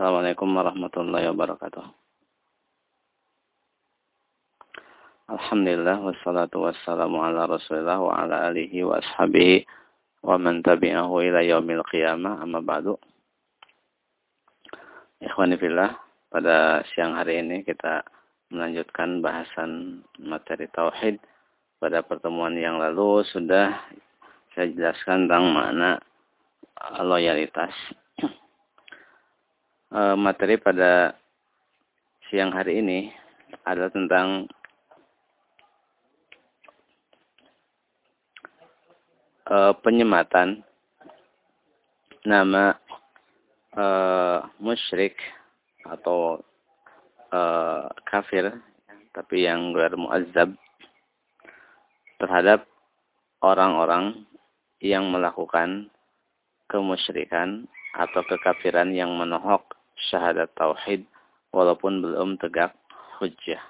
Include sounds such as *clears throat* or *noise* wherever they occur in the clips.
Assalamualaikum warahmatullahi wabarakatuh. Alhamdulillah wassalatu wassalamu ala Rasulillah wa ala alihi wa ashabihi wa man tabi'ahu ila yaumil qiyamah amma ba'du. Ikhwani fillah, pada siang hari ini kita melanjutkan bahasan materi tauhid. Pada pertemuan yang lalu sudah saya jelaskan tentang makna loyalitas materi pada siang hari ini adalah tentang uh, penyematan nama uh, musyrik atau kafir tapi yang gelar muazzab terhadap orang-orang yang melakukan kemusyrikan atau kekafiran yang menohok syahadat tauhid walaupun belum tegak hujjah.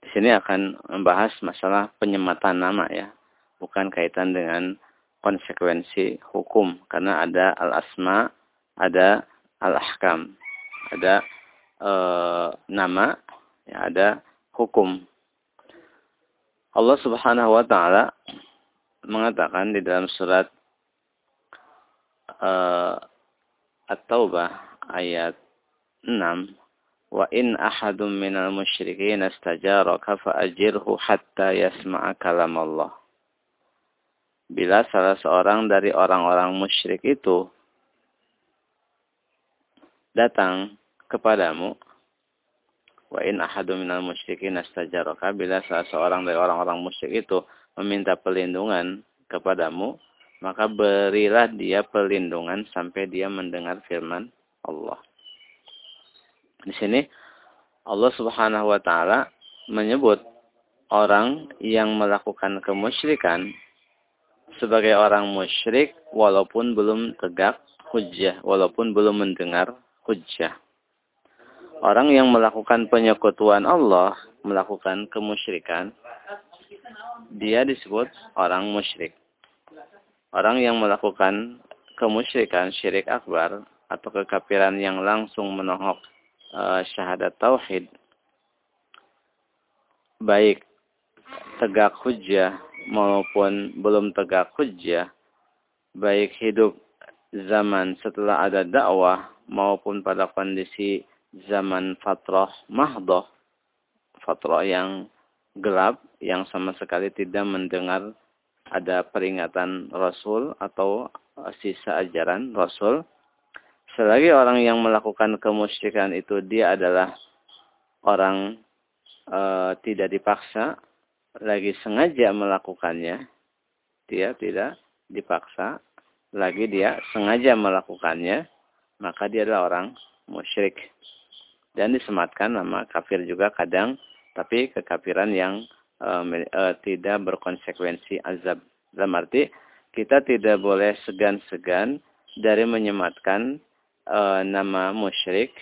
Di sini akan membahas masalah penyematan nama ya, bukan kaitan dengan konsekuensi hukum karena ada al-asma, ada al-ahkam, ada e, nama, ya, ada hukum. Allah Subhanahu wa taala mengatakan di dalam surat uh, At-Taubah ayat 6 Wa in ahadun minal musyrikin astajaraka fa'ajirhu hatta yasma'a kalam Allah. Bila salah seorang dari orang-orang musyrik itu datang kepadamu wa in ahadun minal musyrikin astajaraka bila salah seorang dari orang-orang musyrik itu meminta perlindungan kepadamu maka berilah dia perlindungan sampai dia mendengar firman Allah. Di sini Allah Subhanahu wa taala menyebut orang yang melakukan kemusyrikan sebagai orang musyrik walaupun belum tegak hujjah, walaupun belum mendengar hujjah. Orang yang melakukan penyekutuan Allah, melakukan kemusyrikan, dia disebut orang musyrik. Orang yang melakukan kemusyrikan syirik akbar atau kekafiran yang langsung menohok uh, syahadat tauhid baik tegak hujjah maupun belum tegak hujjah baik hidup zaman setelah ada dakwah maupun pada kondisi zaman fatrah mahdoh fatrah yang gelap yang sama sekali tidak mendengar ada peringatan Rasul atau sisa ajaran Rasul. Selagi orang yang melakukan kemusyrikan itu dia adalah orang e, tidak dipaksa, lagi sengaja melakukannya, dia tidak dipaksa, lagi dia sengaja melakukannya, maka dia adalah orang musyrik. Dan disematkan nama kafir juga kadang, tapi kekafiran yang uh, tidak berkonsekuensi azab. Dalam arti kita tidak boleh segan-segan dari menyematkan uh, nama musyrik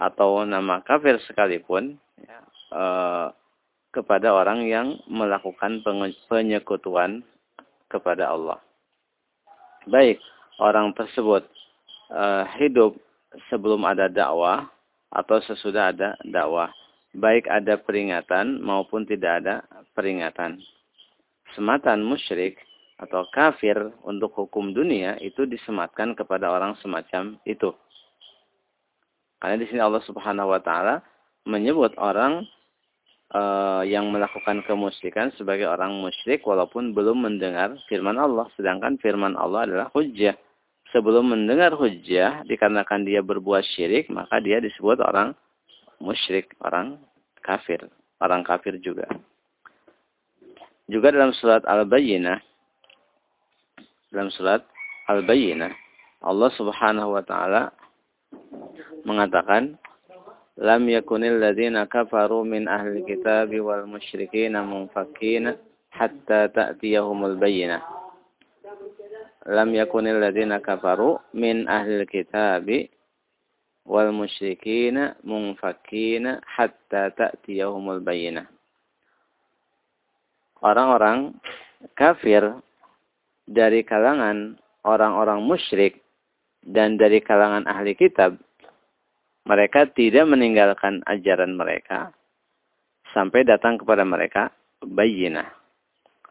atau nama kafir sekalipun ya, uh, kepada orang yang melakukan penyekutuan kepada Allah. Baik, orang tersebut uh, hidup sebelum ada dakwah atau sesudah ada dakwah baik ada peringatan maupun tidak ada peringatan. Sematan musyrik atau kafir untuk hukum dunia itu disematkan kepada orang semacam itu. Karena di sini Allah Subhanahu wa taala menyebut orang uh, yang melakukan kemusyrikan sebagai orang musyrik walaupun belum mendengar firman Allah, sedangkan firman Allah adalah hujjah. Sebelum mendengar hujjah dikarenakan dia berbuat syirik, maka dia disebut orang musyrik, orang kafir, orang kafir juga. Juga dalam surat Al-Bayyinah, dalam surat Al-Bayyinah, Allah Subhanahu wa taala mengatakan lam yakunil ladzina kafaru min ahli kitabi wal musyrikin munfakin hatta ta'tiyahumul bayyinah lam yakunil ladzina kafaru min ahli kitabi wal musyrikina munfakina hatta ta'tiyahumul bayyinah. Orang-orang kafir dari kalangan orang-orang musyrik dan dari kalangan ahli kitab mereka tidak meninggalkan ajaran mereka sampai datang kepada mereka bayyinah.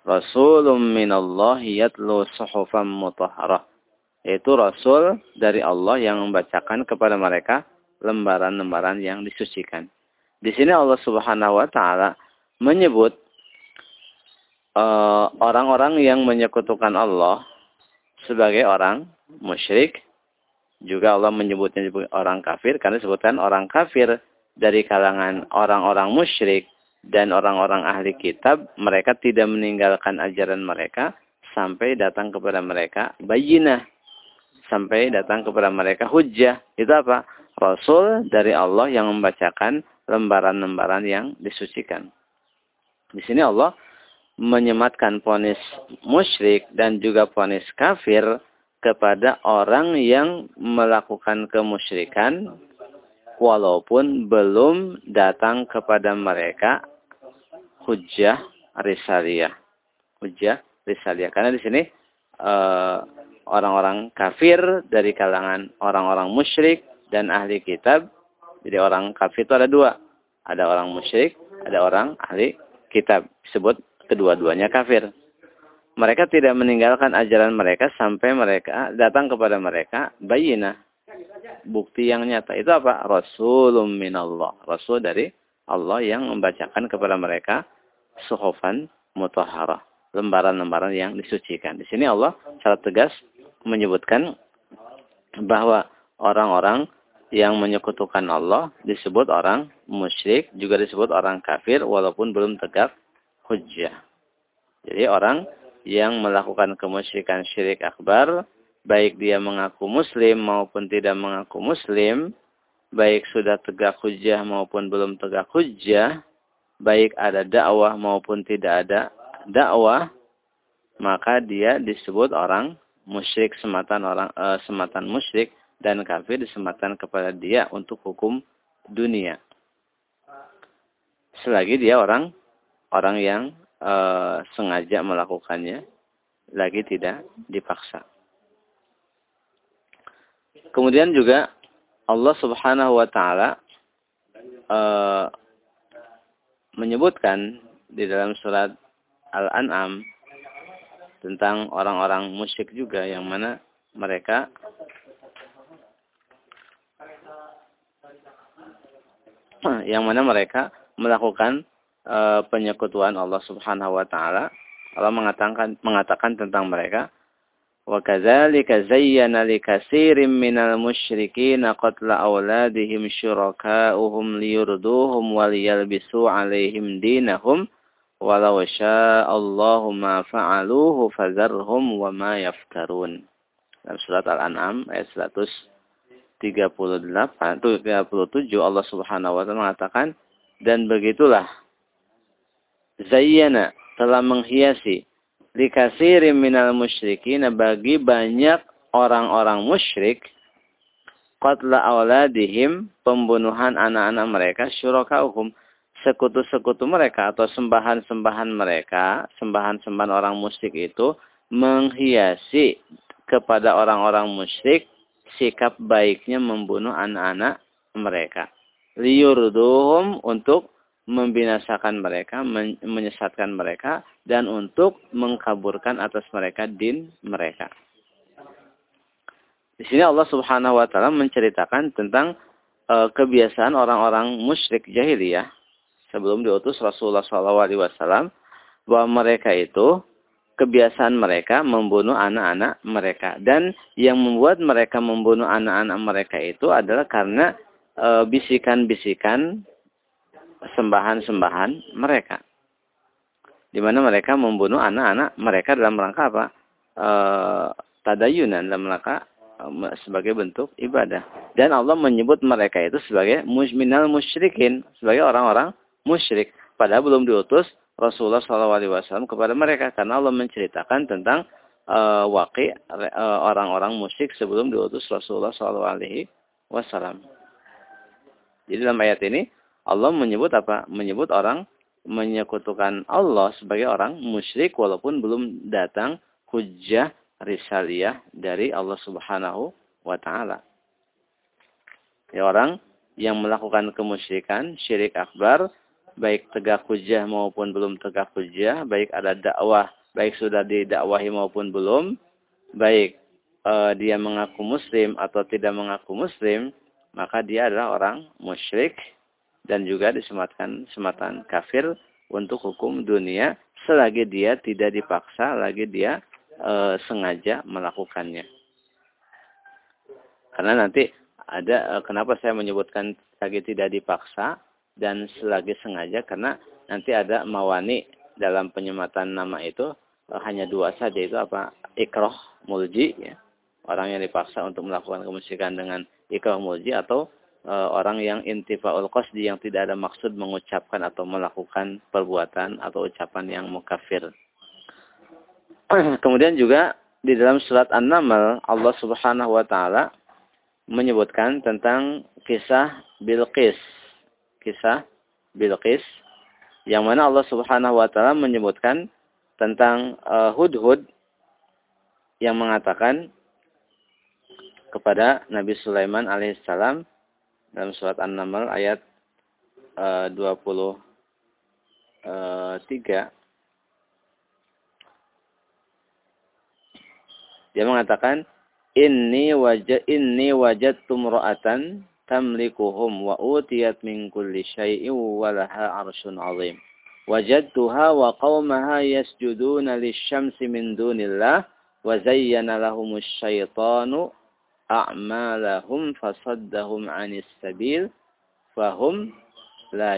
Rasulun minallahi yatlu suhufan mutahharah. Yaitu Rasul dari Allah yang membacakan kepada mereka lembaran-lembaran yang disucikan. Di sini Allah Subhanahu wa taala menyebut eh, orang-orang uh, yang menyekutukan Allah sebagai orang musyrik. Juga Allah menyebutnya orang kafir karena disebutkan orang kafir dari kalangan orang-orang musyrik dan orang-orang ahli kitab, mereka tidak meninggalkan ajaran mereka sampai datang kepada mereka bayinah. Sampai datang kepada mereka hujjah. Itu apa? Rasul dari Allah yang membacakan lembaran-lembaran yang disucikan. Di sini Allah menyematkan ponis musyrik dan juga ponis kafir kepada orang yang melakukan kemusyrikan walaupun belum datang kepada mereka hujjah risaliyah. Hujjah risaliyah. Karena di sini eh, orang-orang kafir dari kalangan orang-orang musyrik dan ahli kitab. Jadi orang kafir itu ada dua. Ada orang musyrik, ada orang ahli kitab. Disebut kedua-duanya kafir. Mereka tidak meninggalkan ajaran mereka sampai mereka datang kepada mereka bayinah bukti yang nyata. Itu apa? Rasulun minallah. Rasul dari Allah yang membacakan kepada mereka suhufan mutahharah. Lembaran-lembaran yang disucikan. Di sini Allah secara tegas menyebutkan bahwa orang-orang yang menyekutukan Allah disebut orang musyrik, juga disebut orang kafir walaupun belum tegak hujjah. Jadi orang yang melakukan kemusyrikan syirik akbar baik dia mengaku muslim maupun tidak mengaku muslim, baik sudah tegak hujah maupun belum tegak hujah, baik ada dakwah maupun tidak ada dakwah, maka dia disebut orang musyrik sematan orang e, sematan musyrik dan kafir disematan kepada dia untuk hukum dunia. Selagi dia orang orang yang e, sengaja melakukannya, lagi tidak dipaksa. Kemudian juga Allah Subhanahu wa taala uh, menyebutkan di dalam surat Al-An'am tentang orang-orang musyrik juga yang mana mereka *clears throat* yang mana mereka melakukan e, penyekutuan Allah Subhanahu wa taala. Allah mengatakan mengatakan tentang mereka wa kadzalika zayyana likasirin minal musyrikin qatla auladihim syuraka'uhum liyurduhum wa liyalbisu 'alaihim dinahum walau sya'allahu ma fa'aluhu fadharhum wa ma yaftarun. Dalam surat Al-An'am ayat 138 37 Allah Subhanahu wa taala mengatakan dan begitulah zayyana telah menghiasi likasirin minal musyrikin bagi banyak orang-orang musyrik qatla awladihim pembunuhan anak-anak mereka syurakauhum sekutu-sekutu mereka atau sembahan-sembahan mereka sembahan-sembahan orang musyrik itu menghiasi kepada orang-orang musyrik sikap baiknya membunuh anak-anak mereka liyurduhum untuk membinasakan mereka, menyesatkan mereka, dan untuk mengkaburkan atas mereka din mereka. Di sini Allah Subhanahu wa taala menceritakan tentang e, kebiasaan orang-orang musyrik jahiliyah sebelum diutus Rasulullah SAW bahwa mereka itu kebiasaan mereka membunuh anak-anak mereka dan yang membuat mereka membunuh anak-anak mereka itu adalah karena e, bisikan-bisikan sembahan-sembahan mereka. Di mana mereka membunuh anak-anak mereka dalam rangka apa? E, tadayunan dalam rangka e, sebagai bentuk ibadah. Dan Allah menyebut mereka itu sebagai musminal musyrikin, sebagai orang-orang musyrik. Padahal belum diutus Rasulullah SAW kepada mereka karena Allah menceritakan tentang e, waqi e, orang-orang musyrik sebelum diutus Rasulullah SAW. Jadi dalam ayat ini Allah menyebut apa? Menyebut orang menyekutukan Allah sebagai orang musyrik walaupun belum datang hujjah risaliyah dari Allah Subhanahu wa taala. Ya orang yang melakukan kemusyrikan, syirik akbar, baik tegak hujah maupun belum tegak hujah, baik ada dakwah, baik sudah didakwahi maupun belum, baik uh, dia mengaku muslim atau tidak mengaku muslim, maka dia adalah orang musyrik dan juga disematkan sematan kafir untuk hukum dunia selagi dia tidak dipaksa, lagi dia e, sengaja melakukannya. Karena nanti ada e, kenapa saya menyebutkan lagi tidak dipaksa dan selagi sengaja karena nanti ada mawani dalam penyematan nama itu e, hanya dua saja itu apa ikroh mulji ya orang yang dipaksa untuk melakukan kemusyrikan dengan ikroh mulji atau e, orang yang intifaul qasdi yang tidak ada maksud mengucapkan atau melakukan perbuatan atau ucapan yang mukafir. *clears throat* Kemudian juga di dalam surat An-Naml Allah Subhanahu wa taala menyebutkan tentang kisah Bilqis. Kisah Bilqis yang mana Allah Subhanahu wa taala menyebutkan tentang uh, Hudhud yang mengatakan kepada Nabi Sulaiman alaihissalam dalam surat An-Naml ayat uh, 23 Dia mengatakan inni wajad inni wajadtu ra'atan tamlikuhum wa utiyat min kulli syai'in wa laha 'arsyun 'azim. Wajadtuha wa qaumaha yasjuduna lisyamsi min dunillah wa zayyana lahumus syaitanu a'malahum fasaddahum 'anis sabil fahum la.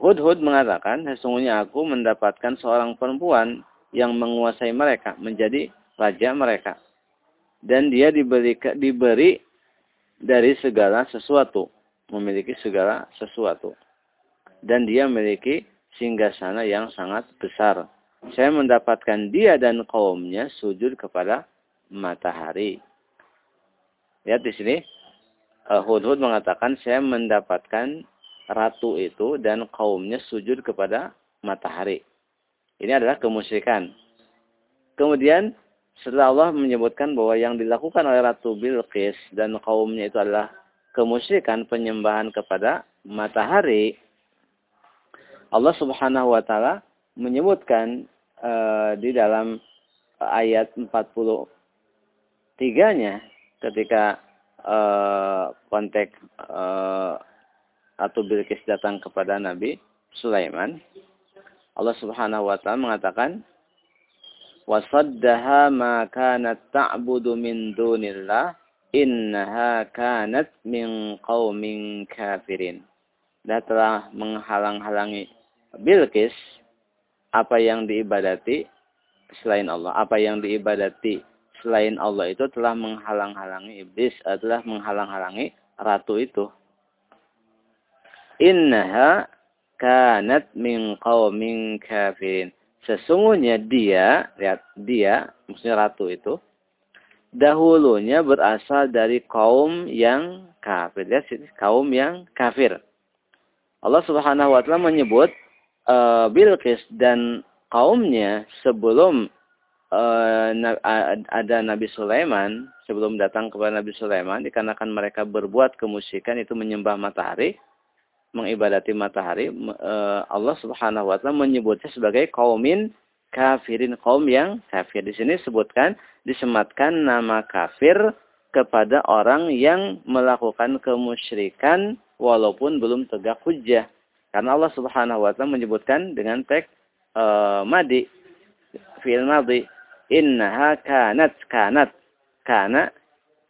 Hudhud mengatakan, sesungguhnya aku mendapatkan seorang perempuan yang menguasai mereka, menjadi raja mereka. Dan dia diberi, diberi dari segala sesuatu, memiliki segala sesuatu. Dan dia memiliki singgasana yang sangat besar. Saya mendapatkan dia dan kaumnya sujud kepada matahari. Lihat di sini, uh, Hudhud mengatakan saya mendapatkan ratu itu dan kaumnya sujud kepada matahari. Ini adalah kemusyrikan. Kemudian setelah Allah menyebutkan bahwa yang dilakukan oleh Ratu Bilqis dan kaumnya itu adalah kemusyrikan penyembahan kepada matahari, Allah Subhanahu wa taala menyebutkan uh, di dalam ayat 40 tiganya ketika uh, konteks uh, atau Bilqis datang kepada Nabi Sulaiman, Allah Subhanahu wa taala mengatakan wasaddaha ma kanat ta'budu min dunillah innaha kanat min qaumin kafirin. Dan telah menghalang-halangi Bilqis apa yang diibadati selain Allah, apa yang diibadati selain Allah itu telah menghalang-halangi iblis, adalah menghalang-halangi ratu itu. Innaha kanat min qaumin kafirin. Sesungguhnya dia, lihat dia, maksudnya ratu itu, dahulunya berasal dari kaum yang kafir. Lihat kaum yang kafir. Allah Subhanahu wa taala menyebut uh, Bilqis dan kaumnya sebelum uh, ada Nabi Sulaiman, sebelum datang kepada Nabi Sulaiman, dikarenakan mereka berbuat kemusyrikan itu menyembah matahari, mengibadati matahari, uh, Allah Subhanahu wa taala menyebutnya sebagai kaumin kafirin, kaum yang kafir. Di sini sebutkan disematkan nama kafir kepada orang yang melakukan kemusyrikan walaupun belum tegak hujah. Karena Allah Subhanahu wa taala menyebutkan dengan teks uh, madi fi'il madhi innaha kanat kanat kana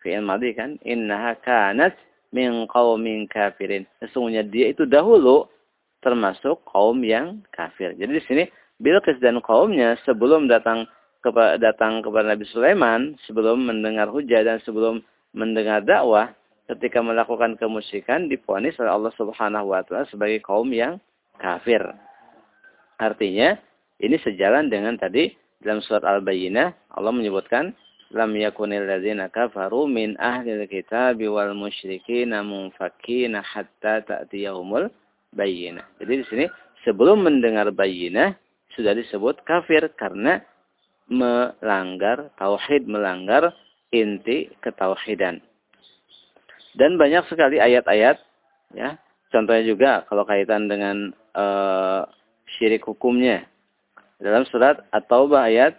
fi'il madhi kan innaha kanat min qaumin kafirin sesungguhnya dia itu dahulu termasuk kaum yang kafir jadi di sini Bilqis dan kaumnya sebelum datang kepada datang kepada Nabi Sulaiman sebelum mendengar hujah dan sebelum mendengar dakwah ketika melakukan kemusyrikan diponis oleh Allah Subhanahu wa taala sebagai kaum yang kafir. Artinya ini sejalan dengan tadi dalam surat Al-Bayyinah Allah menyebutkan lam yakunil ladzina kafaru min ahlil kitabi wal musyrikina munfakkina hatta ta'tiyahumul bayyinah. Jadi di sini sebelum mendengar bayyinah sudah disebut kafir karena melanggar tauhid, melanggar inti ketauhidan. Dan banyak sekali ayat-ayat ya. Contohnya juga kalau kaitan dengan uh, syirik hukumnya. Dalam surat At-Taubah ayat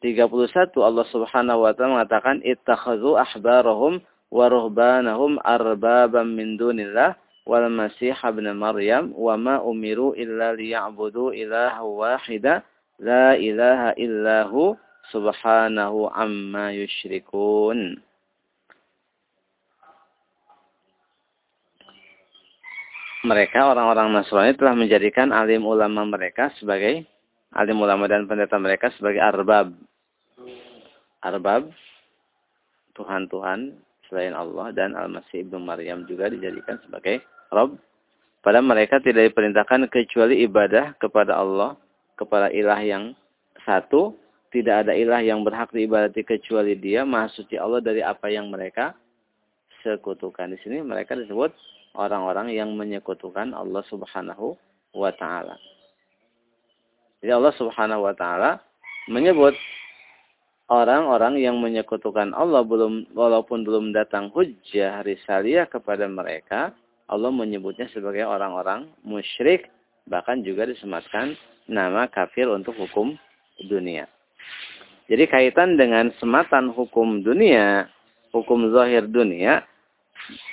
31 Allah Subhanahu wa taala mengatakan ittakhadhu ahbarahum wa ruhbanahum arbabam min dunillah wal masih ibn maryam wa ma umiru illa liya'budu ilaha wahida la ilaha illahu subhanahu amma yusyrikun. Mereka orang-orang Nasrani telah menjadikan alim ulama mereka sebagai alim ulama dan pendeta mereka sebagai arbab. Arbab Tuhan-Tuhan selain Allah dan Al-Masih Ibnu Maryam juga dijadikan sebagai Rob. Pada mereka tidak diperintahkan kecuali ibadah kepada Allah, kepada ilah yang satu tidak ada ilah yang berhak diibadati kecuali dia, maha suci Allah dari apa yang mereka sekutukan. Di sini mereka disebut orang-orang yang menyekutukan Allah subhanahu wa ta'ala. Jadi Allah subhanahu wa ta'ala menyebut orang-orang yang menyekutukan Allah belum walaupun belum datang hujjah risaliyah kepada mereka, Allah menyebutnya sebagai orang-orang musyrik, bahkan juga disematkan nama kafir untuk hukum dunia. Jadi kaitan dengan sematan hukum dunia, hukum zahir dunia,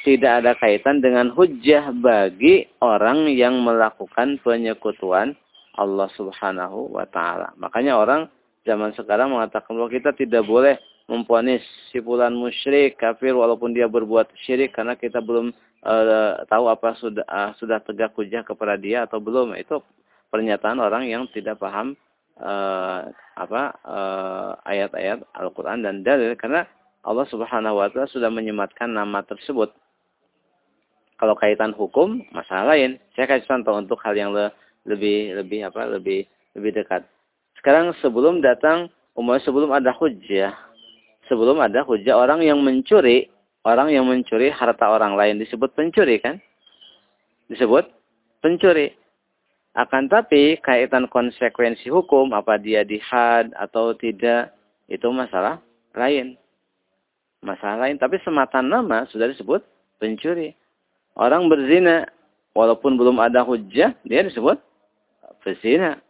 tidak ada kaitan dengan hujjah bagi orang yang melakukan penyekutuan Allah subhanahu wa ta'ala. Makanya orang zaman sekarang mengatakan bahwa kita tidak boleh mempunyai sipulan musyrik, kafir, walaupun dia berbuat syirik karena kita belum uh, tahu apa sudah uh, sudah tegak hujah kepada dia atau belum. Itu pernyataan orang yang tidak paham uh, apa ayat-ayat Al-Qur'an dan dalil karena Allah Subhanahu wa taala sudah menyematkan nama tersebut. Kalau kaitan hukum masalah lain. Saya kasih contoh untuk hal yang le lebih lebih apa lebih lebih dekat. Sekarang sebelum datang umur sebelum ada hujjah, sebelum ada hujjah orang yang mencuri, orang yang mencuri harta orang lain disebut pencuri kan? Disebut pencuri. Akan tapi kaitan konsekuensi hukum apa dia dihad atau tidak itu masalah lain. Masalah lain tapi sematan nama sudah disebut pencuri. Orang berzina walaupun belum ada hujah dia disebut berzina.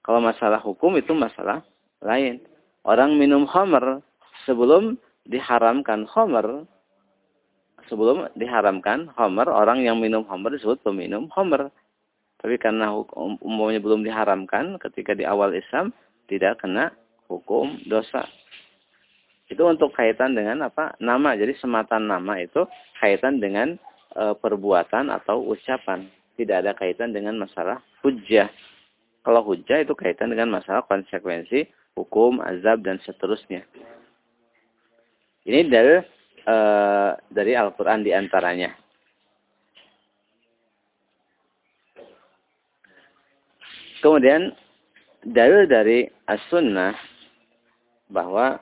Kalau masalah hukum itu masalah lain. Orang minum khamr sebelum diharamkan khamr sebelum diharamkan khamr orang yang minum khamr disebut peminum khamr tapi karena hukum umumnya belum diharamkan ketika di awal Islam tidak kena hukum dosa. Itu untuk kaitan dengan apa? Nama. Jadi sematan nama itu kaitan dengan e, perbuatan atau ucapan. Tidak ada kaitan dengan masalah hujah. Kalau hujah itu kaitan dengan masalah konsekuensi, hukum, azab, dan seterusnya. Ini dari, e, dari Al-Quran di antaranya. Kemudian dalil dari as-sunnah bahwa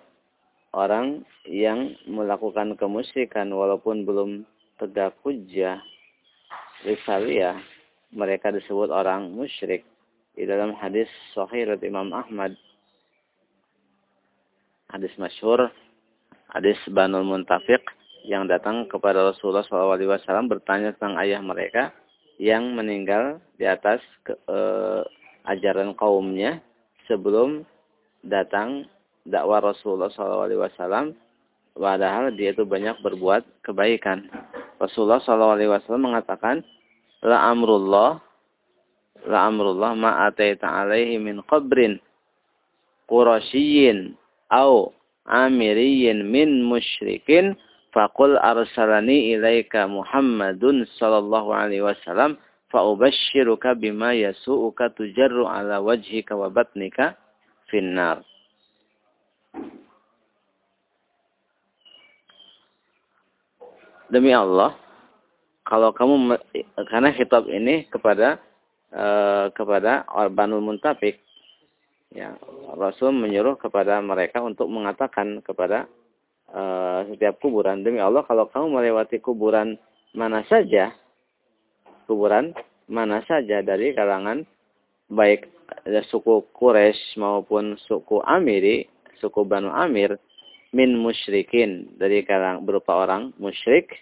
orang yang melakukan kemusyrikan walaupun belum tegak hujjah risaliyah mereka disebut orang musyrik di dalam hadis sahih Imam Ahmad hadis masyhur hadis Banul Muntafiq yang datang kepada Rasulullah SAW bertanya tentang ayah mereka yang meninggal di atas ke, e, ajaran kaumnya sebelum datang dakwah Rasulullah SAW. Padahal dia itu banyak berbuat kebaikan. Rasulullah SAW mengatakan, La amrullah, la amrullah ma'ataita alaihi min qabrin qurasyiyin au amiriyin min musyrikin faqul arsalani ilaika Muhammadun sallallahu alaihi wasallam fa'ubashshiruka bima yasu'uka tujarru ala wajhika wa batnika finnar. Demi Allah, kalau kamu karena kitab ini kepada uh, kepada Banul Muntafik ya Rasul menyuruh kepada mereka untuk mengatakan kepada uh, setiap kuburan demi Allah kalau kamu melewati kuburan mana saja kuburan mana saja dari kalangan baik suku Quraisy maupun suku Amiri, suku Banu Amir, min musyrikin dari kalang berupa orang musyrik,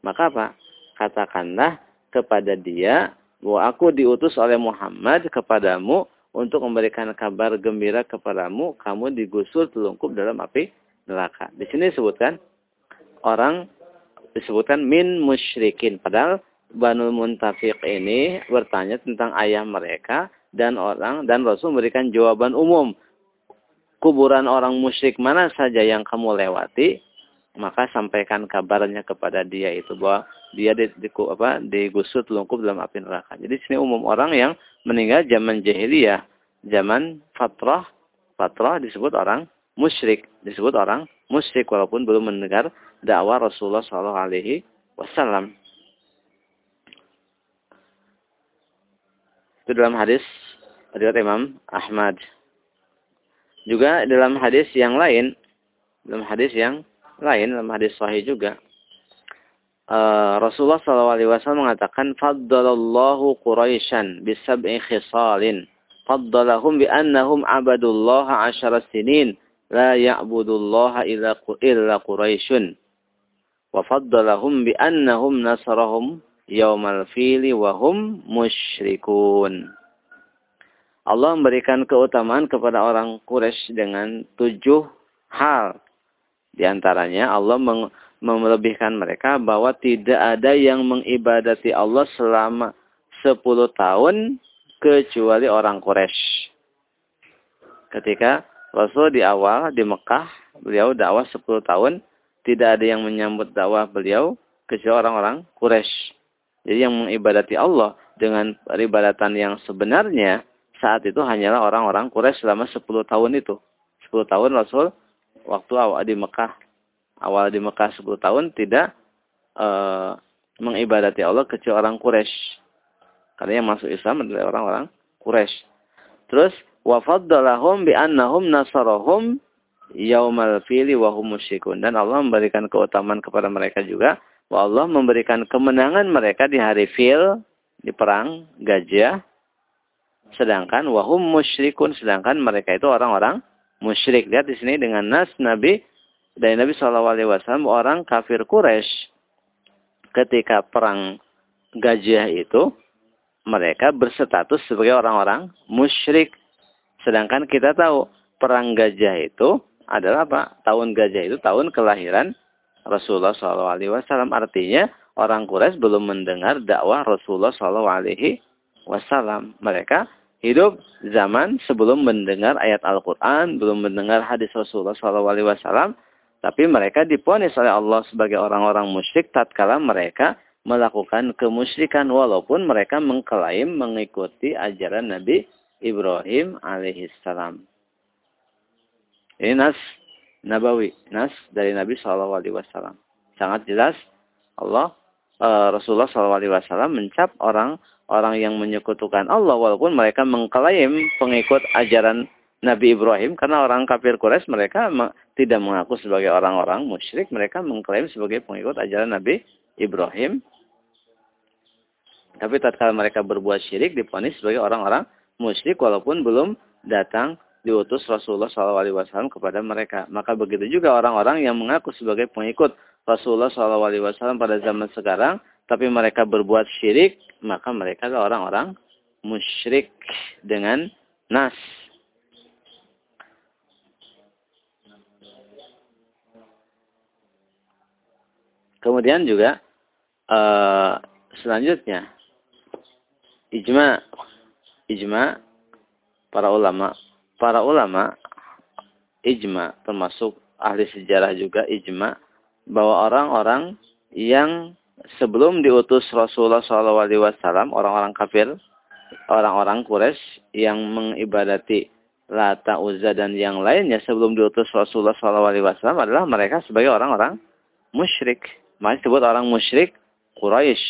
maka apa? Katakanlah kepada dia bahwa aku diutus oleh Muhammad kepadamu untuk memberikan kabar gembira kepadamu, kamu digusur telungkup dalam api neraka. Di sini disebutkan orang disebutkan min musyrikin. Padahal Banu Muntafiq ini bertanya tentang ayah mereka dan orang dan Rasul memberikan jawaban umum kuburan orang musyrik mana saja yang kamu lewati, maka sampaikan kabarnya kepada dia itu bahwa dia di, di, apa, digusut lungkup dalam api neraka. Jadi sini umum orang yang meninggal zaman jahiliyah, zaman fatrah, fatrah disebut orang musyrik, disebut orang musyrik walaupun belum mendengar dakwah Rasulullah Shallallahu Alaihi Wasallam. Itu dalam hadis riwayat Imam Ahmad. Juga dalam hadis yang lain, dalam hadis yang lain, dalam hadis sahih juga, uh, Rasulullah SAW mengatakan, Faddalallahu Quraisyan bisab'i khisalin. Faddalahum bi'annahum abadullah asyara sinin. La ya'budullaha illa, illa Quraisyun. Wa faddalahum bi'annahum nasarahum yawmal fili wa hum musyrikun. Allah memberikan keutamaan kepada orang Quraisy dengan tujuh hal. Di antaranya Allah melebihkan mereka bahwa tidak ada yang mengibadati Allah selama sepuluh tahun kecuali orang Quraisy. Ketika Rasul di awal di Mekah, beliau dakwah sepuluh tahun, tidak ada yang menyambut dakwah beliau kecuali orang-orang Quraisy. Jadi yang mengibadati Allah dengan peribadatan yang sebenarnya saat itu hanyalah orang-orang Quraisy selama 10 tahun itu. 10 tahun Rasul waktu awal di Mekah. Awal di Mekah 10 tahun tidak e, mengibadati Allah kecuali orang Quraisy. Karena yang masuk Islam adalah orang-orang Quraisy. Terus wafaddalahum bi annahum nasarahum yaumal fili wa hum dan Allah memberikan keutamaan kepada mereka juga bahwa Allah memberikan kemenangan mereka di hari fil di perang gajah sedangkan wahum musyrikun sedangkan mereka itu orang-orang musyrik. Lihat di sini dengan nas Nabi dari Nabi Shallallahu Alaihi Wasallam orang kafir Quraisy ketika perang gajah itu mereka berstatus sebagai orang-orang musyrik. Sedangkan kita tahu perang gajah itu adalah apa? Tahun gajah itu tahun kelahiran Rasulullah Shallallahu Alaihi Wasallam. Artinya orang Quraisy belum mendengar dakwah Rasulullah Shallallahu Alaihi Wasallam. Mereka hidup zaman sebelum mendengar ayat Al-Quran, belum mendengar hadis Rasulullah SAW, tapi mereka diponis oleh Allah sebagai orang-orang musyrik tatkala mereka melakukan kemusyrikan walaupun mereka mengklaim mengikuti ajaran Nabi Ibrahim alaihissalam. Ini nas Nabawi, nas dari Nabi SAW. Sangat jelas Allah uh, Rasulullah SAW mencap orang orang yang menyekutukan Allah walaupun mereka mengklaim pengikut ajaran Nabi Ibrahim karena orang kafir Quraisy mereka tidak mengaku sebagai orang-orang musyrik mereka mengklaim sebagai pengikut ajaran Nabi Ibrahim tapi tatkala mereka berbuat syirik diponis sebagai orang-orang musyrik walaupun belum datang diutus Rasulullah SAW kepada mereka. Maka begitu juga orang-orang yang mengaku sebagai pengikut Rasulullah SAW pada zaman sekarang, tapi mereka berbuat syirik, maka mereka adalah orang-orang musyrik dengan nas. Kemudian juga uh, selanjutnya ijma ijma para ulama para ulama ijma termasuk ahli sejarah juga ijma bahwa orang-orang yang sebelum diutus Rasulullah SAW, orang-orang kafir, orang-orang Quraisy yang mengibadati Lata, Uzza dan yang lainnya sebelum diutus Rasulullah SAW adalah mereka sebagai orang-orang musyrik. Makanya disebut orang musyrik Quraisy.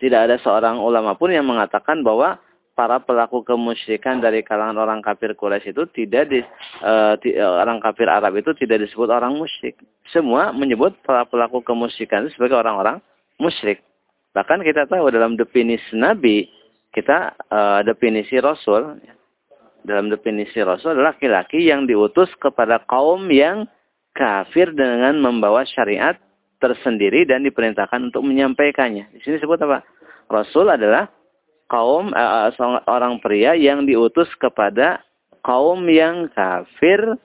Tidak ada seorang ulama pun yang mengatakan bahwa para pelaku kemusyrikan dari kalangan orang kafir Quraisy itu tidak di ti, uh, orang kafir Arab itu tidak disebut orang musyrik. Semua menyebut para pelaku kemusyrikan itu sebagai orang-orang musyrik. Bahkan kita tahu dalam definisi Nabi, kita uh, definisi Rasul dalam definisi Rasul adalah laki-laki yang diutus kepada kaum yang kafir dengan membawa syariat tersendiri dan diperintahkan untuk menyampaikannya. Di sini disebut apa? Rasul adalah kaum uh, orang pria yang diutus kepada kaum yang kafir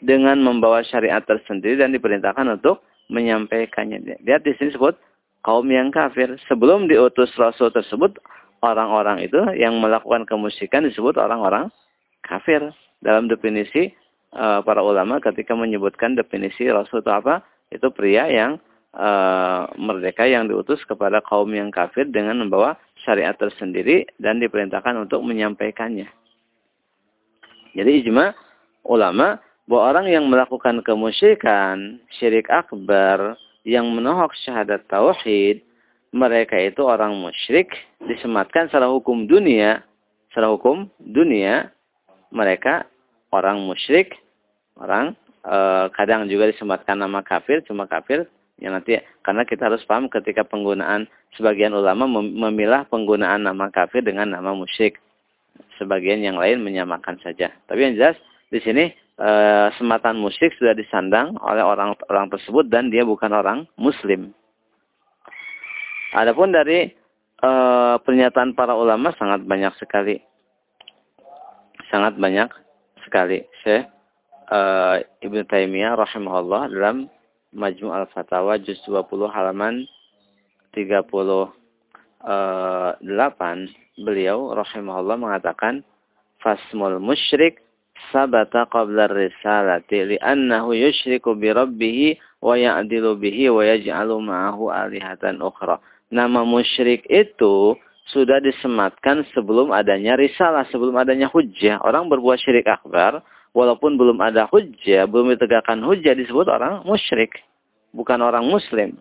dengan membawa syariat tersendiri dan diperintahkan untuk menyampaikannya. Lihat di sini disebut kaum yang kafir. Sebelum diutus Rasul tersebut, orang-orang itu yang melakukan kemusyrikan disebut orang-orang kafir dalam definisi uh, para ulama ketika menyebutkan definisi rasul itu apa itu pria yang uh, merdeka yang diutus kepada kaum yang kafir dengan membawa syariat tersendiri dan diperintahkan untuk menyampaikannya. Jadi ijma ulama bahwa orang yang melakukan kemusyrikan, syirik akbar, yang menohok syahadat tauhid, mereka itu orang musyrik disematkan secara hukum dunia, secara hukum dunia mereka orang musyrik, orang e, kadang juga disematkan nama kafir, cuma kafir yang nanti karena kita harus paham ketika penggunaan sebagian ulama memilah penggunaan nama kafir dengan nama musyrik. Sebagian yang lain menyamakan saja. Tapi yang jelas di sini e, sematan musyrik sudah disandang oleh orang-orang tersebut dan dia bukan orang muslim. Adapun dari e, pernyataan para ulama sangat banyak sekali sangat banyak sekali. Syekh uh, Ibnu Taimiyah rahimahullah dalam Majmu' al-Fatawa juz 20 halaman 38 beliau rahimahullah mengatakan fasmul musyrik sabata qabla risalati li'annahu yusyriku bi rabbih wa ya'dilu bihi wa yaj'alu ma'ahu alihatan ukhra. Nama musyrik itu sudah disematkan sebelum adanya risalah, sebelum adanya hujjah. Orang berbuat syirik akbar, walaupun belum ada hujjah, belum ditegakkan hujjah, disebut orang musyrik. Bukan orang muslim.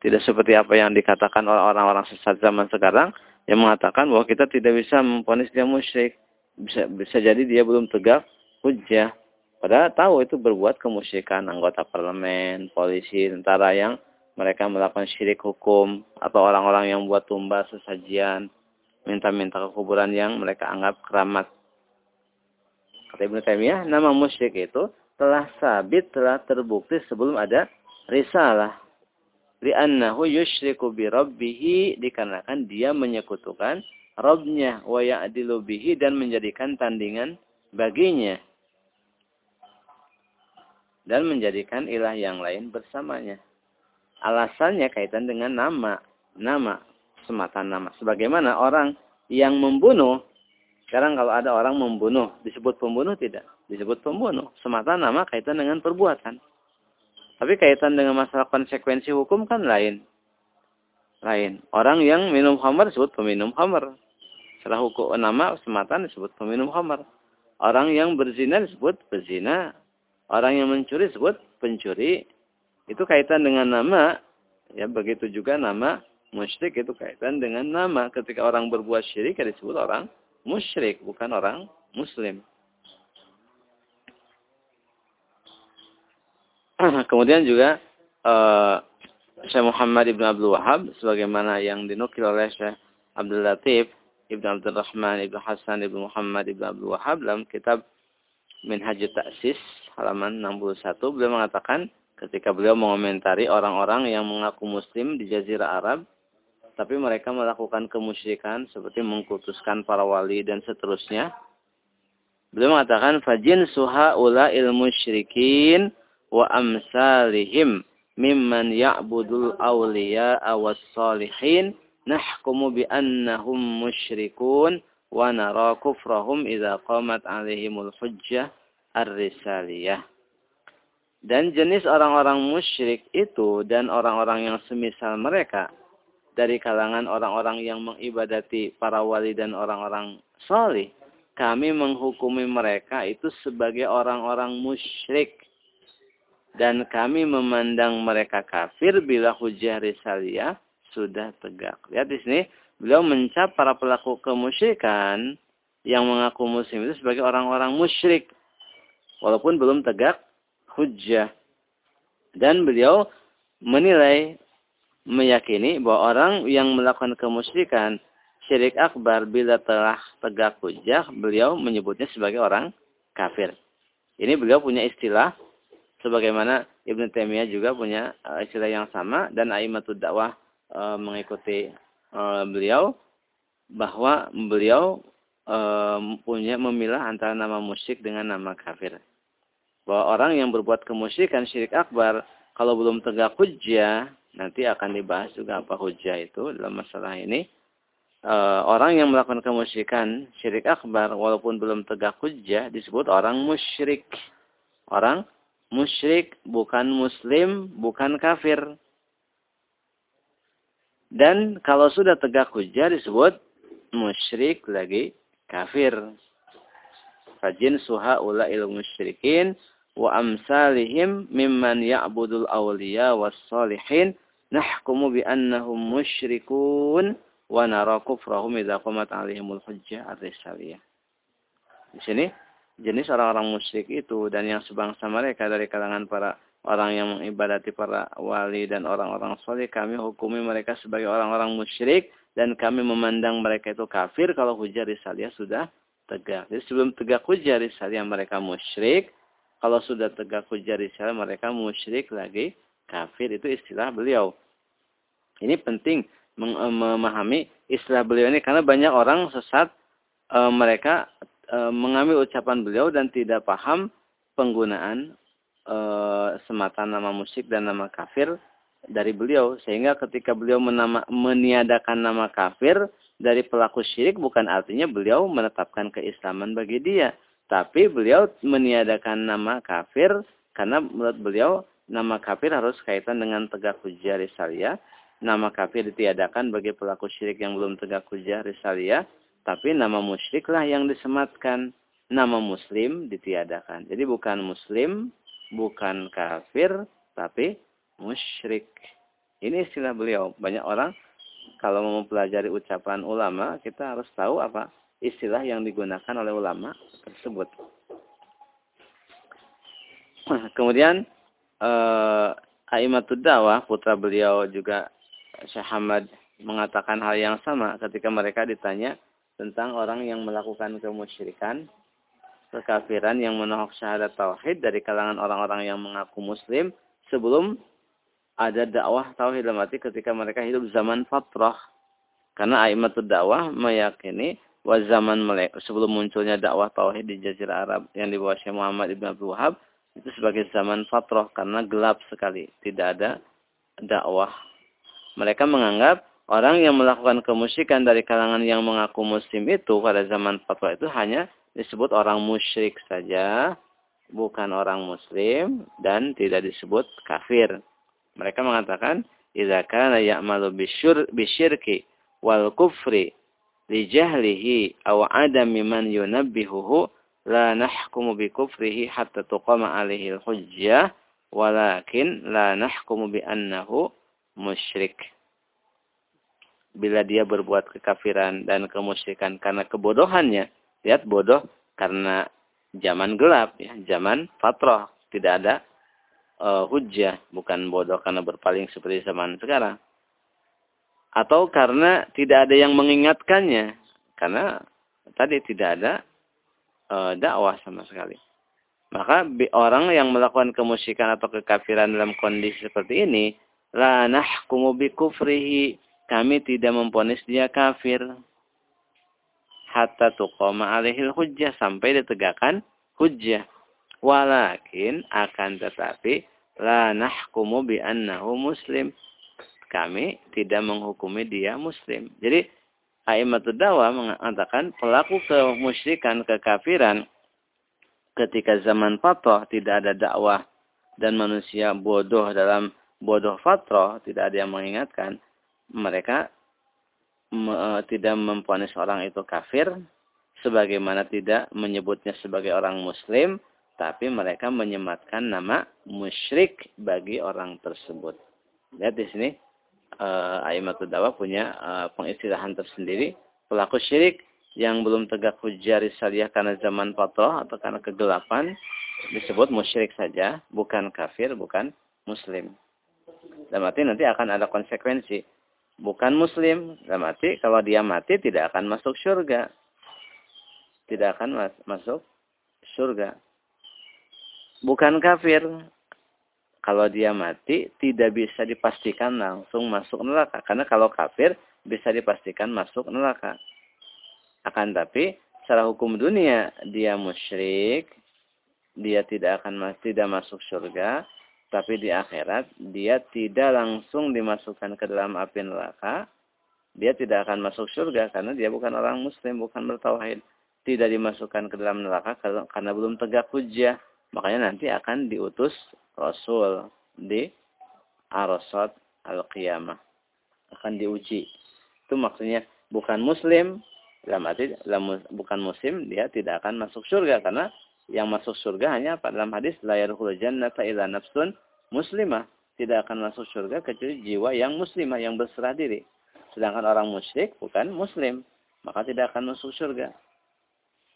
Tidak seperti apa yang dikatakan orang-orang sesat zaman sekarang, yang mengatakan bahwa kita tidak bisa memponis dia musyrik. Bisa, bisa jadi dia belum tegak hujjah. Padahal tahu itu berbuat kemusyrikan anggota parlemen, polisi, tentara yang mereka melakukan syirik hukum atau orang-orang yang buat tumbal sesajian minta-minta ke kuburan yang mereka anggap keramat. Kata Ibnu Taimiyah, nama musyrik itu telah sabit, telah terbukti sebelum ada risalah. Li'annahu yusyriku bi rabbihi dikarenakan dia menyekutukan Robnya wa ya'dilu bihi dan menjadikan tandingan baginya dan menjadikan ilah yang lain bersamanya. Alasannya kaitan dengan nama. Nama. Semata nama. Sebagaimana orang yang membunuh. Sekarang kalau ada orang membunuh. Disebut pembunuh tidak? Disebut pembunuh. Semata nama kaitan dengan perbuatan. Tapi kaitan dengan masalah konsekuensi hukum kan lain. Lain. Orang yang minum khamar disebut peminum khamar. Setelah hukum nama semata disebut peminum khamar. Orang yang berzina disebut berzina. Orang yang mencuri disebut pencuri itu kaitan dengan nama. Ya begitu juga nama musyrik itu kaitan dengan nama. Ketika orang berbuat syirik ya disebut orang musyrik bukan orang muslim. *clears throat* Kemudian juga uh, Syekh Muhammad Ibn Abdul Wahab sebagaimana yang dinukil oleh Syekh Abdul Latif Ibn Abdul Rahman Ibn Hasan Ibn Muhammad Ibn Abdul Wahab dalam kitab Minhaj Ta'sis halaman 61 beliau mengatakan ketika beliau mengomentari orang-orang yang mengaku muslim di jazirah Arab tapi mereka melakukan kemusyrikan seperti mengkutuskan para wali dan seterusnya. Beliau mengatakan fajin suha ula ilmu syirikin wa amsalihim mimman ya'budul awliya awas salihin nahkumu bi annahum musyrikun wa nara kufrahum idza qamat alaihimul hujjah ar-risaliyah. Dan jenis orang-orang musyrik itu dan orang-orang yang semisal mereka dari kalangan orang-orang yang mengibadati para wali dan orang-orang solih, kami menghukumi mereka itu sebagai orang-orang musyrik. Dan kami memandang mereka kafir bila hujah risaliyah sudah tegak. Lihat di sini, beliau mencap para pelaku kemusyrikan yang mengaku muslim itu sebagai orang-orang musyrik. Walaupun belum tegak hujjah. Dan beliau menilai, meyakini bahwa orang yang melakukan kemusyrikan syirik akbar bila telah tegak hujah, beliau menyebutnya sebagai orang kafir. Ini beliau punya istilah sebagaimana Ibn Taimiyah juga punya uh, istilah yang sama dan Aimatul Dakwah uh, mengikuti uh, beliau bahwa beliau uh, punya memilah antara nama musyrik dengan nama kafir. Bahwa orang yang berbuat kemusyrikan syirik akbar kalau belum tegak hujah nanti akan dibahas juga apa hujah itu dalam masalah ini uh, orang yang melakukan kemusyrikan syirik akbar walaupun belum tegak hujjah disebut orang musyrik. Orang musyrik bukan muslim, bukan kafir. Dan kalau sudah tegak hujjah disebut musyrik lagi kafir. Fajin suha ula ilmu musyrikin wa amsalihim mimman ya'budul awliya was salihin nahkumu bi annahum musyrikun wa nara kufrahum idza qamat alaihimul hujjah ar-risaliyah. Di sini jenis orang-orang musyrik itu dan yang sebangsa mereka dari kalangan para orang yang mengibadati para wali dan orang-orang soleh kami hukumi mereka sebagai orang-orang musyrik dan kami memandang mereka itu kafir kalau hujah risaliyah sudah tegak. Jadi sebelum tegak hujah risaliyah mereka musyrik, kalau sudah tegak hujah risaliyah mereka musyrik lagi kafir itu istilah beliau. Ini penting Eh, memahami istilah beliau ini karena banyak orang sesat e, mereka e, mengambil ucapan beliau dan tidak paham penggunaan e, semata nama musik dan nama kafir dari beliau sehingga ketika beliau menama, meniadakan nama kafir dari pelaku syirik bukan artinya beliau menetapkan keislaman bagi dia tapi beliau meniadakan nama kafir karena menurut beliau nama kafir harus kaitan dengan tegak hujah risaliyah nama kafir ditiadakan bagi pelaku syirik yang belum tegak hujah risaliyah, tapi nama musyriklah yang disematkan. Nama muslim ditiadakan. Jadi bukan muslim, bukan kafir, tapi musyrik. Ini istilah beliau. Banyak orang kalau mau mempelajari ucapan ulama, kita harus tahu apa istilah yang digunakan oleh ulama tersebut. *clears throat* Kemudian eh, Aimatud Dawah, putra beliau juga Syekh Hamad mengatakan hal yang sama ketika mereka ditanya tentang orang yang melakukan kemusyrikan, kekafiran yang menolak syahadat tauhid dari kalangan orang-orang yang mengaku muslim sebelum ada dakwah tauhid dalam arti ketika mereka hidup zaman fatrah. Karena aimatul dakwah meyakini wa zaman sebelum munculnya dakwah tauhid di jazirah Arab yang dibawa Syekh Muhammad Ibn Abdul Wahab itu sebagai zaman fatrah karena gelap sekali, tidak ada dakwah mereka menganggap orang yang melakukan kemusyrikan dari kalangan yang mengaku muslim itu pada zaman fatwa itu hanya disebut orang musyrik saja, bukan orang muslim dan tidak disebut kafir. Mereka mengatakan, "Idza kana ya'malu bisyirki wal kufri li jahlihi aw adami man yunabbihuhu la nahkumu bi kufrihi hatta tuqama alaihi al-hujjah walakin la nahkumu bi annahu musyrik. Bila dia berbuat kekafiran dan kemusyrikan karena kebodohannya, lihat bodoh karena zaman gelap, ya, zaman fatrah, tidak ada uh, hujjah, bukan bodoh karena berpaling seperti zaman sekarang. Atau karena tidak ada yang mengingatkannya, karena tadi tidak ada uh, dakwah sama sekali. Maka orang yang melakukan kemusyrikan atau kekafiran dalam kondisi seperti ini, la nahkumu bi kufrihi. Kami tidak memponis dia kafir. Hatta tuqama alaihil hujjah sampai ditegakkan hujjah. Walakin akan tetapi la nahkumu bi annahu muslim kami tidak menghukumi dia muslim jadi Aimatul Dawa mengatakan pelaku kemusyrikan, kekafiran ketika zaman patoh tidak ada dakwah dan manusia bodoh dalam bodoh fatroh, tidak ada yang mengingatkan, mereka me, e, tidak memponis orang itu kafir, sebagaimana tidak menyebutnya sebagai orang muslim, tapi mereka menyematkan nama musyrik bagi orang tersebut. Lihat di sini, uh, Aimatul Dawa punya uh, pengistilahan tersendiri. Pelaku syirik yang belum tegak hujah risaliyah karena zaman patroh atau karena kegelapan disebut musyrik saja, bukan kafir, bukan muslim. Dan arti nanti akan ada konsekuensi. bukan muslim, tidak mati. Kalau dia mati tidak akan masuk surga. Tidak akan mas masuk surga. Bukan kafir. Kalau dia mati tidak bisa dipastikan langsung masuk neraka. Karena kalau kafir bisa dipastikan masuk neraka. Akan tapi secara hukum dunia dia musyrik, dia tidak akan tidak masuk surga, tapi di akhirat dia tidak langsung dimasukkan ke dalam api neraka. Dia tidak akan masuk surga karena dia bukan orang muslim, bukan bertauhid. Tidak dimasukkan ke dalam neraka karena belum tegak hujah. Makanya nanti akan diutus Rasul di Arasat Al-Qiyamah. Akan diuji. Itu maksudnya bukan muslim, dalam arti bukan muslim, dia tidak akan masuk surga. Karena yang masuk surga hanya? Dalam hadis, la yarhul jannata ila nafsun muslimah. Tidak akan masuk surga kecuali jiwa yang muslimah, yang berserah diri. Sedangkan orang musyrik bukan muslim. Maka tidak akan masuk surga.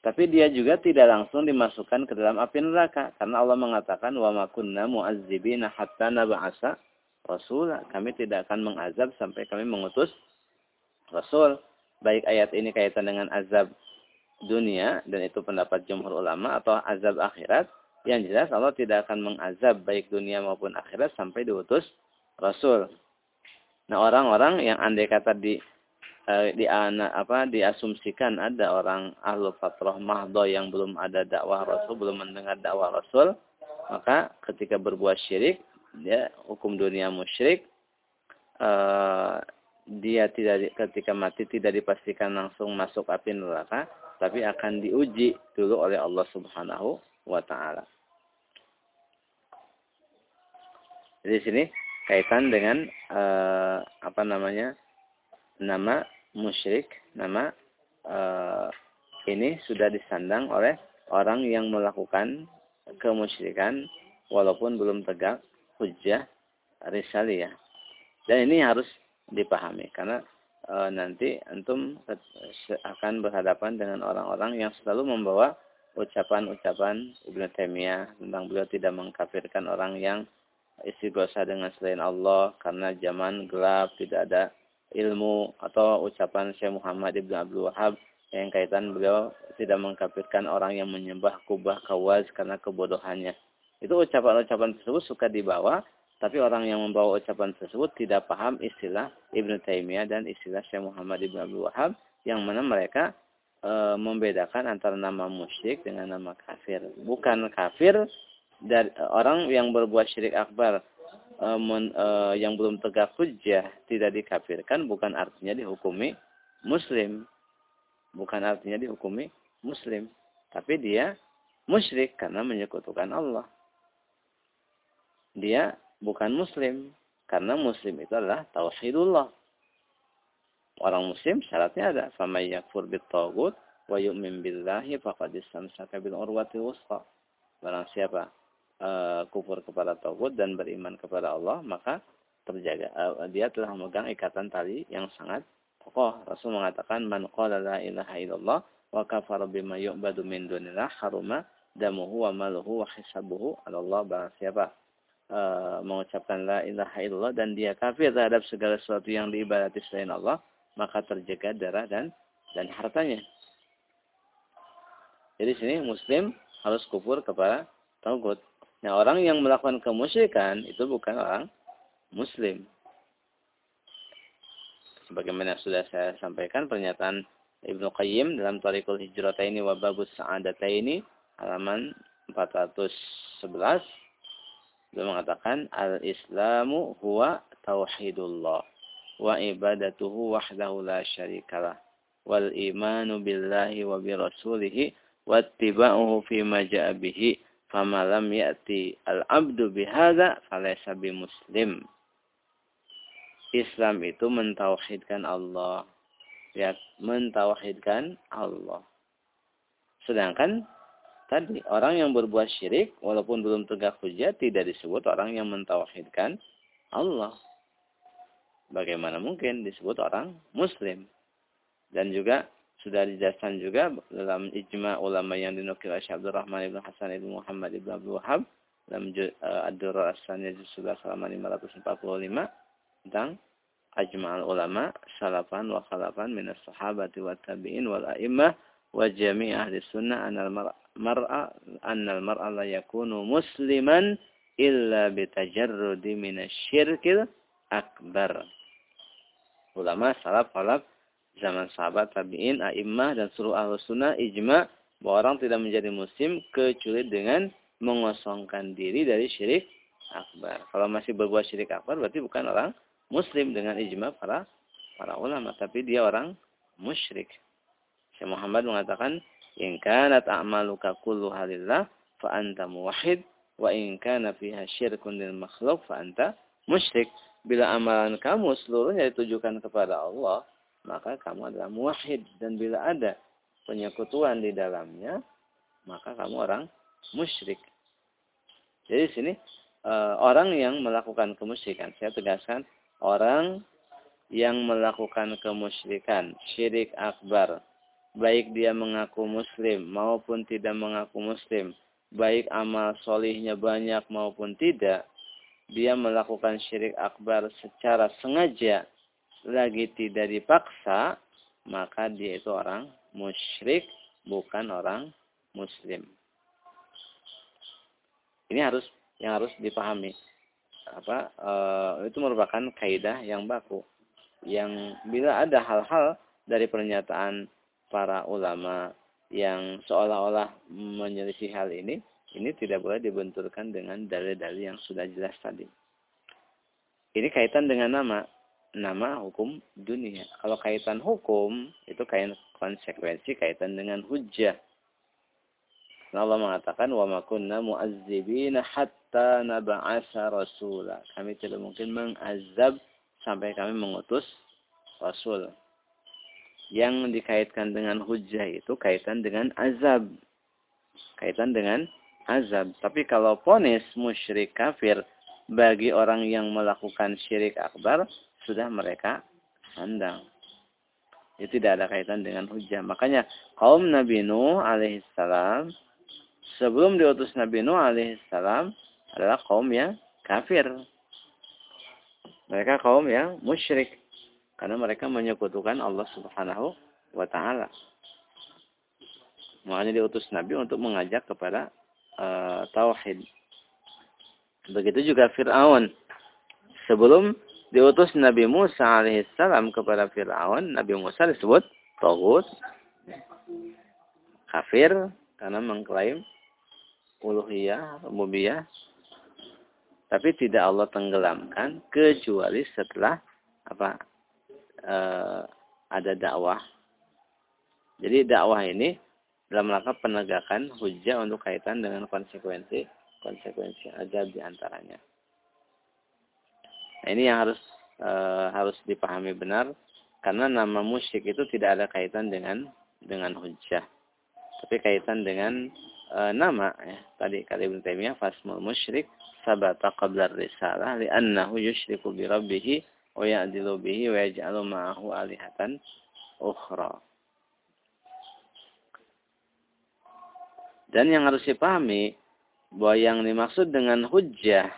Tapi dia juga tidak langsung dimasukkan ke dalam api neraka. Karena Allah mengatakan, wa makunna mu'azzibina hatta naba'asa rasulah. Kami tidak akan mengazab sampai kami mengutus rasul. Baik ayat ini kaitan dengan azab dunia, dan itu pendapat jumhur ulama, atau azab akhirat. Yang jelas Allah tidak akan mengazab baik dunia maupun akhirat sampai diutus rasul. Nah orang-orang yang andai kata di Eh, di apa diasumsikan ada orang ahlu fatrah mahdo yang belum ada dakwah rasul belum mendengar dakwah rasul maka ketika berbuat syirik dia hukum dunia musyrik uh, dia tidak ketika mati tidak dipastikan langsung masuk api neraka tapi akan diuji dulu oleh Allah Subhanahu wa taala. Jadi sini kaitan dengan uh, apa namanya? Nama musyrik, nama uh, ini sudah disandang oleh orang yang melakukan kemusyrikan walaupun belum tegak hujjah risaliyah. Dan ini harus dipahami karena e, nanti antum akan berhadapan dengan orang-orang yang selalu membawa ucapan-ucapan Ibnu Taimiyah tentang beliau tidak mengkafirkan orang yang istighosah dengan selain Allah karena zaman gelap tidak ada ilmu atau ucapan Syekh Muhammad Ibn Abdul Wahab yang kaitan beliau tidak mengkafirkan orang yang menyembah kubah kawaz karena kebodohannya. Itu ucapan-ucapan tersebut suka dibawa, tapi orang yang membawa ucapan tersebut tidak paham istilah Ibn Taimiyah dan istilah Syekh Muhammad Ibn Abdul Wahab yang mana mereka e, membedakan antara nama musyrik dengan nama kafir. Bukan kafir dari orang yang berbuat syirik akbar men, uh, yang belum tegak hujjah tidak dikafirkan bukan artinya dihukumi muslim. Bukan artinya dihukumi muslim. Tapi dia musyrik karena menyekutukan Allah. Dia bukan muslim. Karena muslim itu adalah tauhidullah. Orang muslim syaratnya ada. Fama yakfur bitagut wa yu'min billahi faqad istamsaka bil urwati wusta. Barang siapa uh, kufur kepada Tauhid dan beriman kepada Allah, maka terjaga uh, dia telah memegang ikatan tali yang sangat kokoh. Rasul mengatakan man qala la ilaha illallah wa kafara bima yu'badu min dunillah haruma damuhu wa maluhu wa hisabuhu Allah barang siapa uh, mengucapkan la ilaha illallah dan dia kafir terhadap segala sesuatu yang diibadati selain Allah, maka terjaga darah dan dan hartanya. Jadi sini muslim harus kufur kepada tauhid. Nah, orang yang melakukan kemusyrikan itu bukan orang muslim. Sebagaimana sudah saya sampaikan pernyataan Ibnu Qayyim dalam Tariqul Hijrataini wa Babus Sa'adataini halaman 411 beliau mengatakan al-islamu huwa tauhidullah wa ibadatuhu wahdahu la syarikalah wal imanu billahi wa bi rasulihi wattiba'uhu fi ma famalam ya'ti al-abdu bihada falaysa muslim. Islam itu mentauhidkan Allah. Ya, mentauhidkan Allah. Sedangkan tadi orang yang berbuat syirik walaupun belum tegak hujah tidak disebut orang yang mentauhidkan Allah. Bagaimana mungkin disebut orang muslim? Dan juga sudah dijelaskan juga dalam ijma ulama yang dinukil oleh Abdul Rahman ibn Hasan ibn Muhammad ibn Abdul Wahab dalam uh, Ad-Durrar As-Saniyah juz 11 halaman 545 tentang ajma'al ulama salafan wa khalafan minas sahabati wa tabi'in wal a'immah wa jami' ahli sunnah anal mar'a annal mar'a la yakunu musliman illa bitajarrudi minasyirkil akbar. Ulama salaf khalaf zaman sahabat tabi'in a'immah dan seluruh ahli sunnah ijma' bahwa orang tidak menjadi muslim kecuali dengan mengosongkan diri dari syirik akbar. Kalau masih berbuat syirik akbar berarti bukan orang muslim dengan ijma para para ulama, tapi dia orang musyrik. Syekh Muhammad mengatakan, "In kanat a'maluka kulluha lillah fa anta muwahhid wa in kana fiha syirkun lil makhluk fa musyrik." Bila amalan kamu seluruhnya ditujukan kepada Allah, maka kamu adalah muwahhid dan bila ada penyekutuan di dalamnya, maka kamu orang musyrik. Jadi sini uh, orang yang melakukan kemusyrikan, saya tegaskan orang yang melakukan kemusyrikan, syirik akbar, baik dia mengaku muslim maupun tidak mengaku muslim, baik amal solihnya banyak maupun tidak, dia melakukan syirik akbar secara sengaja, lagi tidak dipaksa, maka dia itu orang musyrik, bukan orang muslim. Ini harus yang harus dipahami apa uh, itu merupakan kaidah yang baku yang bila ada hal-hal dari pernyataan para ulama yang seolah-olah menyelisih hal ini ini tidak boleh dibenturkan dengan dalil-dalil yang sudah jelas tadi. Ini kaitan dengan nama nama hukum dunia. Kalau kaitan hukum itu kaitan konsekuensi kaitan dengan hujah. Allah mengatakan wa ma kunna mu'azzibina hatta nab'asa rasula. Kami tidak mungkin mengazab sampai kami mengutus rasul. Yang dikaitkan dengan hujah itu kaitan dengan azab. Kaitan dengan azab. Tapi kalau ponis musyrik kafir bagi orang yang melakukan syirik akbar, sudah mereka sandang. Itu tidak ada kaitan dengan hujah. Makanya kaum Nabi Nuh alaihissalam sebelum diutus Nabi Nuh alaihissalam adalah kaum yang kafir. Mereka kaum yang musyrik. Karena mereka menyekutukan Allah subhanahu wa ta'ala. Makanya diutus Nabi untuk mengajak kepada uh, Tauhid. Begitu juga Fir'aun. Sebelum diutus Nabi Musa alaihissalam kepada Fir'aun, Nabi Musa disebut Togut, kafir, karena mengklaim uluhiyah, rububiyah. Tapi tidak Allah tenggelamkan kecuali setelah apa e, ada dakwah. Jadi dakwah ini dalam rangka penegakan hujah untuk kaitan dengan konsekuensi konsekuensi azab di antaranya. Nah, ini yang harus e, harus dipahami benar karena nama musyrik itu tidak ada kaitan dengan dengan hujah. Tapi kaitan dengan e, nama ya. Tadi kali Ibnu Taimiyah fasmul musyrik sabata qabla risalah li'annahu yusyriku bi rabbih wa ya'dilu bihi wa yaj'alu ma'ahu alihatan ukhra. Dan yang harus dipahami bahwa yang dimaksud dengan hujjah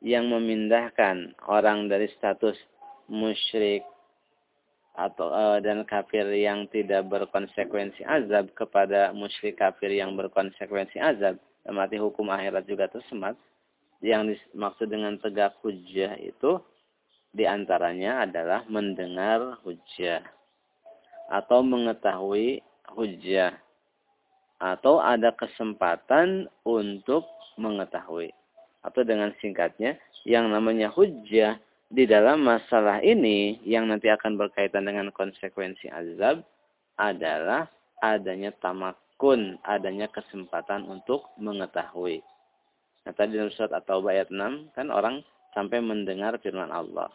yang memindahkan orang dari status musyrik atau uh, dan kafir yang tidak berkonsekuensi azab kepada musyrik kafir yang berkonsekuensi azab. Mati hukum akhirat juga tersemat. Yang dimaksud dengan tegak hujah itu di antaranya adalah mendengar hujah atau mengetahui hujah atau ada kesempatan untuk mengetahui atau dengan singkatnya yang namanya hujah di dalam masalah ini yang nanti akan berkaitan dengan konsekuensi azab adalah adanya tamakun, adanya kesempatan untuk mengetahui. Nah, tadi dalam surat At-Taubah ayat 6 kan orang sampai mendengar firman Allah.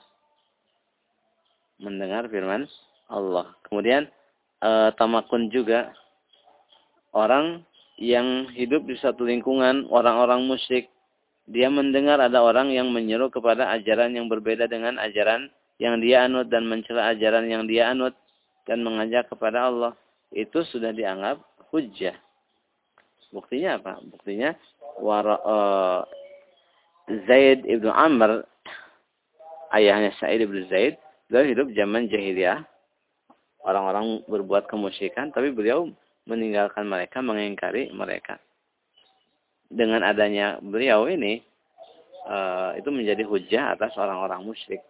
Mendengar firman Allah. Kemudian e, tamakun juga orang yang hidup di satu lingkungan orang-orang musyrik dia mendengar ada orang yang menyeru kepada ajaran yang berbeda dengan ajaran yang dia anut dan mencela ajaran yang dia anut dan mengajak kepada Allah. Itu sudah dianggap hujah. Buktinya apa? Buktinya wara, uh, Zaid ibnu Amr ayahnya Sa'id ibnu Zaid beliau hidup zaman jahiliyah. Orang-orang berbuat kemusyrikan, tapi beliau meninggalkan mereka, mengingkari mereka. Dengan adanya beliau ini, uh, itu menjadi hujah atas orang-orang musyrik.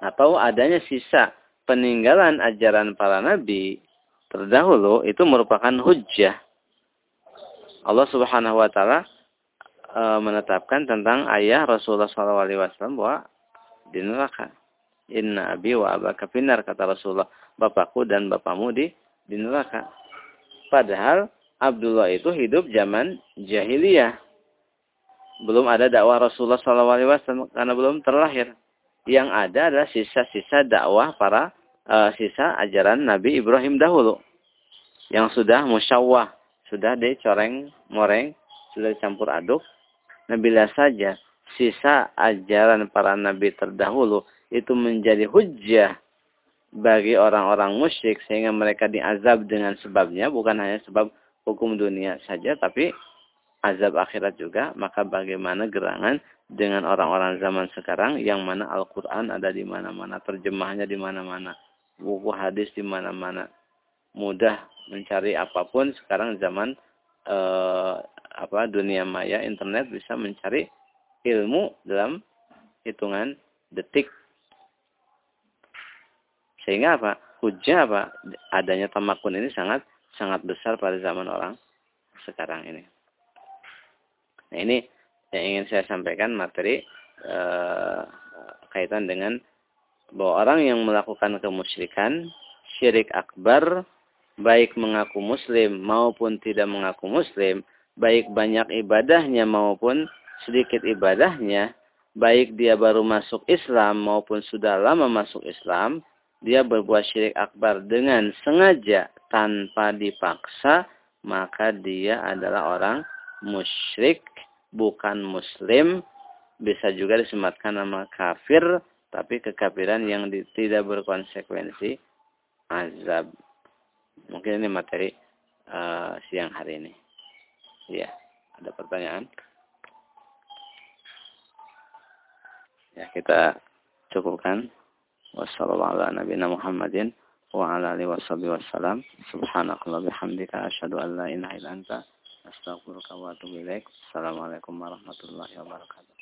Atau adanya sisa peninggalan ajaran para nabi terdahulu itu merupakan hujah. Allah Subhanahu wa taala e, menetapkan tentang ayah Rasulullah SAW bahwa di neraka. Inna abi wa abaka kata Rasulullah. Bapakku dan bapamu di di neraka. Padahal Abdullah itu hidup zaman jahiliyah. Belum ada dakwah Rasulullah SAW karena belum terlahir. Yang ada adalah sisa-sisa dakwah para uh, sisa ajaran Nabi Ibrahim dahulu. Yang sudah musyawah, sudah dicoreng, moreng, sudah dicampur aduk. Nah bila saja sisa ajaran para nabi terdahulu itu menjadi hujah bagi orang-orang musyrik sehingga mereka diazab dengan sebabnya bukan hanya sebab hukum dunia saja tapi azab akhirat juga maka bagaimana gerangan dengan orang-orang zaman sekarang yang mana Al-Qur'an ada di mana-mana terjemahnya di mana-mana buku hadis di mana-mana mudah mencari apa pun sekarang zaman eh, apa dunia maya internet bisa mencari ilmu dalam hitungan detik. Sehingga apa? Hujah apa? Adanya tamakun ini sangat sangat besar pada zaman orang sekarang ini. Nah ini yang ingin saya sampaikan materi eh, kaitan dengan bahwa orang yang melakukan kemusyrikan, syirik akbar, baik mengaku muslim maupun tidak mengaku muslim, baik banyak ibadahnya maupun sedikit ibadahnya, baik dia baru masuk Islam maupun sudah lama masuk Islam, dia berbuat syirik akbar dengan sengaja tanpa dipaksa, maka dia adalah orang musyrik, bukan muslim, bisa juga disematkan nama kafir, tapi kekafiran yang tidak berkonsekuensi azab. Mungkin ini materi uh, siang hari ini. Ya, ada pertanyaan? Ya, kita cukupkan. Wassalamualaikum Muhammadin wa ala alihi wasallam. Subhanakallah bihamdika asyhadu an la ilaha illa anta astaghfiruka wa atubu ilaik. Assalamualaikum warahmatullahi wabarakatuh.